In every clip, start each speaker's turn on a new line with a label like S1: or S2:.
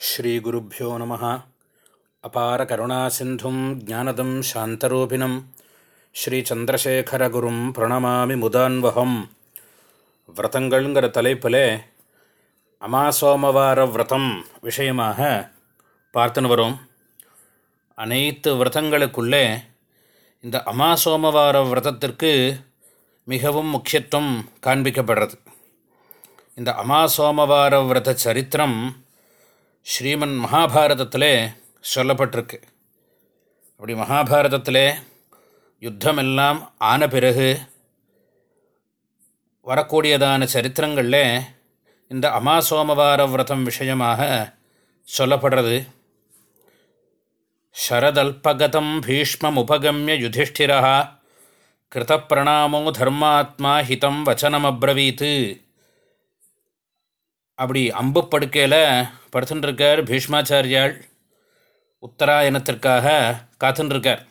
S1: ஸ்ரீகுருப்போ நம. அபார கருணா சிந்தும் ஜானதம் சாந்தரூபிணம். ஸ்ரீச்சந்திரசேகரகுரும் பிரணமாமி முதான்வகம். விரதங்கள்ங்கிற தலைப்பில் அமாசோமவார விரதம் விஷயமாக பார்த்துன்னு வரும். அனைத்து விரதங்களுக்குள்ளே இந்த அமாசோமவார விரதத்திற்கு மிகவும் முக்கியத்துவம் காண்பிக்கப்படுறது. இந்த அமாசோமவார விரத சரித்திரம் ஸ்ரீமன் மகாபாரதத்தில் சொல்லப்பட்டிருக்கு. அப்படி மகாபாரதத்தில் யுத்தமெல்லாம் ஆன பிறகு வரக்கூடியதான சரித்திரங்களில் இந்த அமாசோமவார விரதம் விஷயமாக சொல்லப்படுறது. சரதல்பகதம் பீஷ்மம் உபகமிய யுதிஷ்டிரா கிருதப்பிரணாமோ தர்மாத்மா ஹிதம் வச்சனமப்ரவீத்து. அப்படி அம்பு படுக்கையில் படுத்துட்டுருக்கார் பீஷ்மாச்சாரியால் உத்தராயணத்திற்காக காத்துட்டுருக்கார்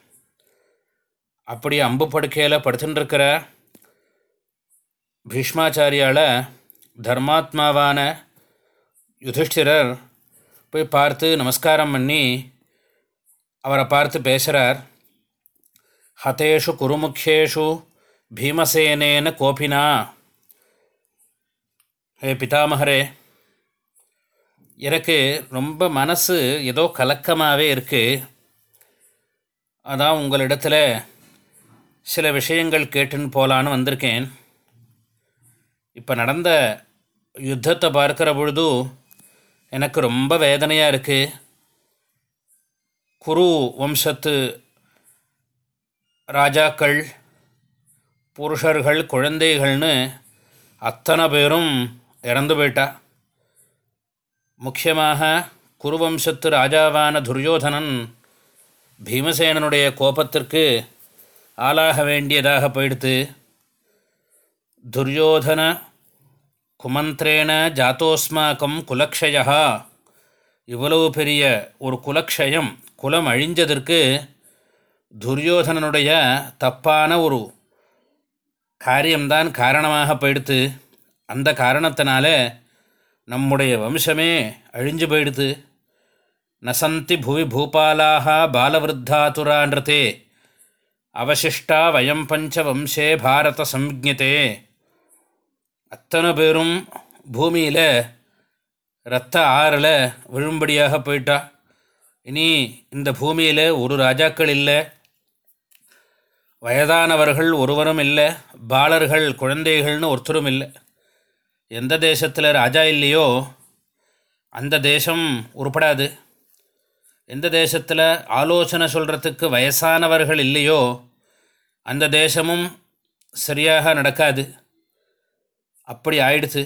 S1: அப்படி அம்பு படுக்கையில் படுத்துட்டுருக்கிற பீஷ்மாச்சாரியால் தர்மாத்மாவான யுதிஷ்டிரர் போய் பார்த்து நமஸ்காரம் பண்ணி அவரை பார்த்து பேசுகிறார் ஹதேஷு குருமுக்கியேஷு பீமசேனேன கோபினா ஹே பிதாமகரே எனக்கு ரொம்ப மனசு ஏதோ கலக்கமாகவே இருக்குது அதான் உங்களிடத்தில் சில விஷயங்கள் கேட்டுன்னு போகலான்னு வந்திருக்கேன். இப்போ நடந்த யுத்தத்தை பார்க்குற பொழுது எனக்கு ரொம்ப வேதனையாக இருக்குது குரு வம்சத்து ராஜாக்கள் புருஷர்கள் குழந்தைகள்னு அத்தனை பேரும் இறந்து போயிட்டா முக்கியமாக குருவம்சத்து ராஜாவான துரியோதனன் பீமசேனனுடைய கோபத்திற்கு ஆளாக வேண்டியதாக போயிடுத்து துரியோதன குமந்திரேன ஜாத்தோஸ்மாக்கம் குலக்ஷயா இவ்வளவு பெரிய ஒரு குலக்ஷயம் குலம் அழிஞ்சதற்கு துரியோதனனுடைய தப்பான ஒரு காரியம்தான் காரணமாக போயிடுத்து அந்த காரணத்தினால நம்முடைய வம்சமே அழிஞ்சு போயிடுது. நசந்தி புவி பூபாலாக பாலவிருத்தாதுரான்றதே. அவசிஷ்டா வயம் பஞ்ச வம்சே பாரத சம்ஜதே அத்தனை பேரும் பூமியில் இரத்த ஆறில் விழும்படியாக போயிட்டா. இனி இந்த பூமியில் ஒரு ராஜாக்கள் இல்லை. வயதானவர்கள் ஒருவரும் இல்லை. பாலர்கள் குழந்தைகள்னு ஒருத்தரும் இல்லை. எந்த தேசத்தில் ராஜா இல்லையோ அந்த தேசம் உருப்படாது. எந்த தேசத்தில் ஆலோசனை சொல்கிறதுக்கு வயசானவர்கள் இல்லையோ அந்த தேசமும் சரியாக நடக்காது. அப்படி ஆயிடுச்சு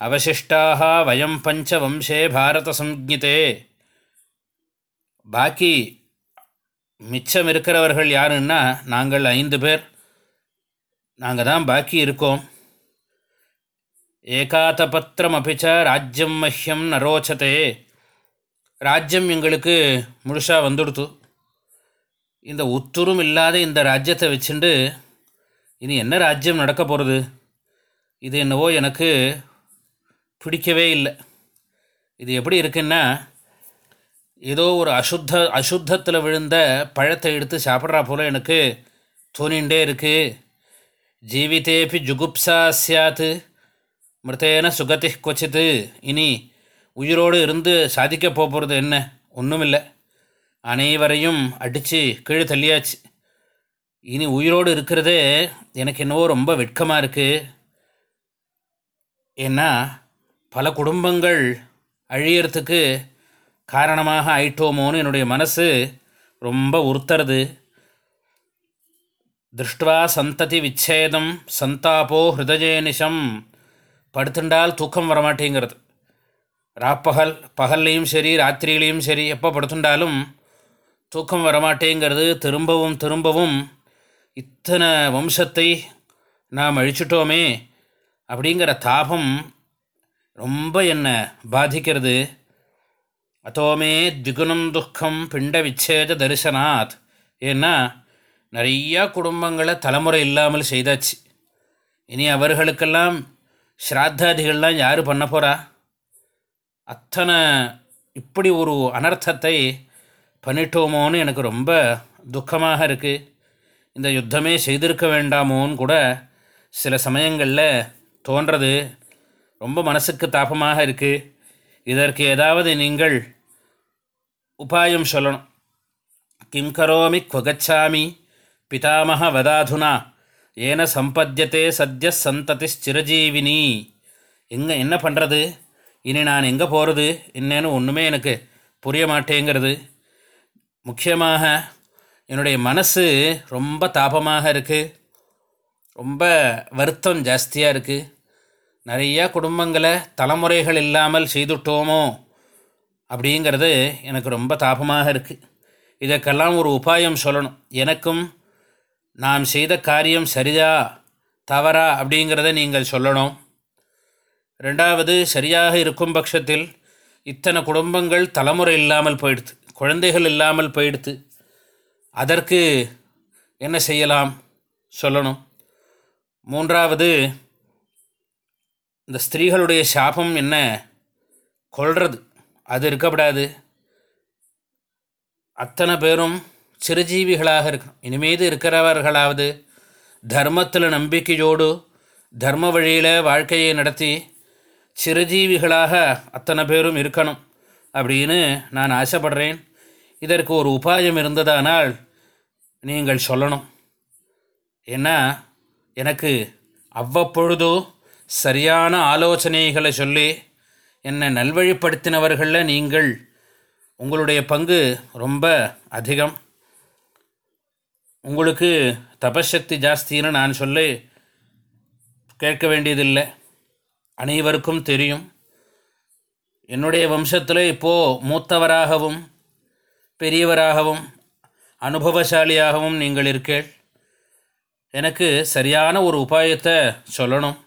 S1: அவசிஷ்டாக வயம் பஞ்ச வம்சே பாரத சம்ஜிதே பாக்கி மிச்சம் இருக்கிறவர்கள் யாருன்னா நாங்கள் ஐந்து பேர். நாங்கள் தான் பாக்கி இருக்கோம். ஏகாத்தபத்திரம் அபிச்ச ராஜ்யம் மஹ்யம் நரோச்சதே ராஜ்யம் எங்களுக்கு முழுசாக வந்துடுத்து இந்த உத்துரும் இல்லாத இந்த ராஜ்யத்தை வச்சுண்டு இனி என்ன ராஜ்யம் நடக்க போகிறது இது என்னவோ எனக்கு பிடிக்கவே இல்லை. இது எப்படி இருக்குன்னா ஏதோ ஒரு அசுத்த அசுத்தத்தில் விழுந்த பழத்தை எடுத்து சாப்பிட்றா போல் எனக்கு தோணிகிட்டே இருக்குது ஜீவிதேபி ஜுகுப்சா சியாத்து மிருத்தேன சுகதி கொச்சித்து இனி உயிரோடு இருந்து சாதிக்க போகிறது என்ன? ஒன்றுமில்லை அனைவரையும் அடித்து கீழே தள்ளியாச்சு. இனி உயிரோடு இருக்கிறதே எனக்கு என்னவோ ரொம்ப வெட்கமாக இருக்குது ஏன்னா பல குடும்பங்கள் அழியறதுக்கு காரணமாக ஆயிட்டோமோன்னு என்னுடைய மனசு ரொம்ப உறுத்துறது. திருஷ்டுவா சந்ததி விச்சேதம் சந்தாபோ ஹிருதஜேனிஷம் படுத்துண்டால் தூக்கம் வரமாட்டேங்கிறது. ராப்பகல் பகல்லையும் சரி ராத்திரியிலையும் சரி எப்போ படுத்துண்டாலும் தூக்கம் வரமாட்டேங்கிறது. திரும்பவும் திரும்பவும் இத்தனை வம்சத்தை நாம் அழிச்சிட்டோமே அப்படிங்கிற தாபம் ரொம்ப என்னை பாதிக்கிறது. அத்தோமே திகுணம் துக்கம் பிண்ட விச்சேத தரிசனாத். ஏன்னா நிறையா குடும்பங்களை தலைமுறை இல்லாமல் செய்தாச்சு. இனி அவர்களுக்கெல்லாம் ஸ்ராத்தாதிகள்லாம் யார் பண்ண போகிறா அத்தனை இப்படி ஒரு அனர்த்தத்தை பண்ணிட்டோமோன்னு எனக்கு ரொம்ப துக்கமாக இருக்குது இந்த யுத்தமே செய்திருக்க வேண்டாமோன்னு கூட சில சமயங்களில் தோன்றது ரொம்ப மனசுக்கு தாபமாக இருக்குது இதற்கு ஏதாவது நீங்கள் உபாயம் சொல்லணும். கிம் கரோமி குவகச்சாமி பிதாமக வதாதுனா. ஏன சம்பத்தியத்தே சத்ய சந்ததி சிரஜீவினி. எங்கே என்ன பண்ணுறது இனி நான் எங்கே போகிறது என்னன்னு ஒன்றுமே எனக்கு புரிய மாட்டேங்கிறது. முக்கியமாக என்னுடைய மனசு ரொம்ப தாபமாக இருக்குது ரொம்ப வருத்தம் ஜாஸ்தியாக இருக்குது நிறையா குடும்பங்களை தலைமுறைகள் இல்லாமல் செய்துட்டோமோ அப்படிங்கிறது எனக்கு ரொம்ப தாபமாக இருக்குது இதற்கெல்லாம் ஒரு உபாயம் சொல்லணும். எனக்கும் நாம் செய்த காரியம் சரியா தவறா அப்படிங்கிறத நீங்கள் சொல்லணும். ரெண்டாவது சரியாக இருக்கும் பட்சத்தில் இத்தனை குடும்பங்கள் தலைமுறை இல்லாமல் போயிடுது குழந்தைகள் இல்லாமல் போயிடுது அதற்கு என்ன செய்யலாம்? சொல்லணும். மூன்றாவது இந்த ஸ்திரீகளுடைய சாபம் என்ன? கொள்வது அது இருக்கப்படாது. அத்தனை பேரும் சிறுஜீவிகளாக இருக்கணும் இனிமேது இருக்கிறவர்களாவது தர்மத்தில் நம்பிக்கையோடு தர்ம வழியில் வாழ்க்கையை நடத்தி சிறுஜீவிகளாக அத்தனை பேரும் இருக்கணும் அப்படின்னு நான் ஆசைப்படுறேன். இதற்கு ஒரு உபாயம் இருந்ததானால் நீங்கள் சொல்லணும். ஏன்னா எனக்கு அவ்வப்பொழுதோ சரியான ஆலோசனைகளை சொல்லி என்னை நல்வழிப்படுத்தினவர்களில் நீங்கள் உங்களுடைய பங்கு ரொம்ப அதிகம். உங்களுக்கு தபசக்தி ஜாஸ்தின்னு நான் சொல்லி கேட்க வேண்டியதில்லை. அனைவருக்கும் தெரியும். என்னுடைய வம்சத்தில் இப்போது மூத்தவராகவும் பெரியவராகவும் அனுபவசாலியாகவும் நீங்கள் இருக்கேள் எனக்கு சரியான ஒரு உபாயத்தை சொல்லணும்.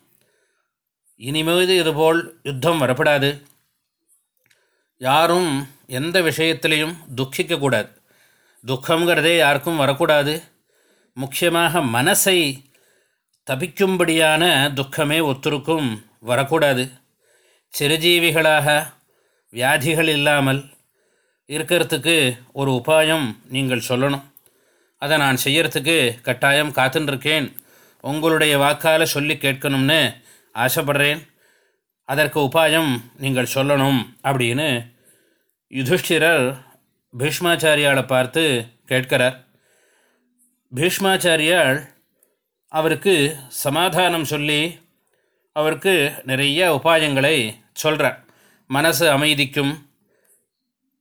S1: இனிமேது இதுபோல் யுத்தம் வரப்படாது. யாரும் எந்த விஷயத்திலையும் துக்கிக்கக்கூடாது. துக்கங்கிறதே யாருக்கும் வரக்கூடாது. முக்கியமாக மனசை தபிக்கும்படியான துக்கமே ஒத்துருக்கும் வரக்கூடாது. சிறுஜீவிகளாக வியாதிகள் இல்லாமல் இருக்கிறதுக்கு ஒரு உபாயம் நீங்கள் சொல்லணும். அதை நான் செய்யறதுக்கு கட்டாயம் காத்துருக்கேன் உங்களுடைய வாக்கால் சொல்லி கேட்கணும்னு ஆசைப்படுறேன். அதற்கு உபாயம் நீங்கள் சொல்லணும் அப்படின்னு யுதிஷ்டிரர் பீஷ்மாச்சாரியாளை பார்த்து கேட்கிறார். பீஷ்மாச்சாரியால் அவருக்கு சமாதானம் சொல்லி அவருக்கு நிறைய உபாயங்களை சொல்கிறார் மனசு அமைதிக்கும்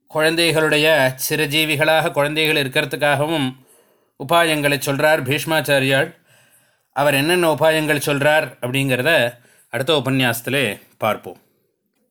S1: குழந்தைகளுடைய சிறுஜீவிகளாக குழந்தைகள் இருக்கிறதுக்காகவும் உபாயங்களை சொல்கிறார் பீஷ்மாச்சாரியால். அவர் என்னென்ன உபாயங்கள் சொல்கிறார் அப்படிங்கிறத அடுத்த உபன்யாசத்திலே பார்ப்போம்.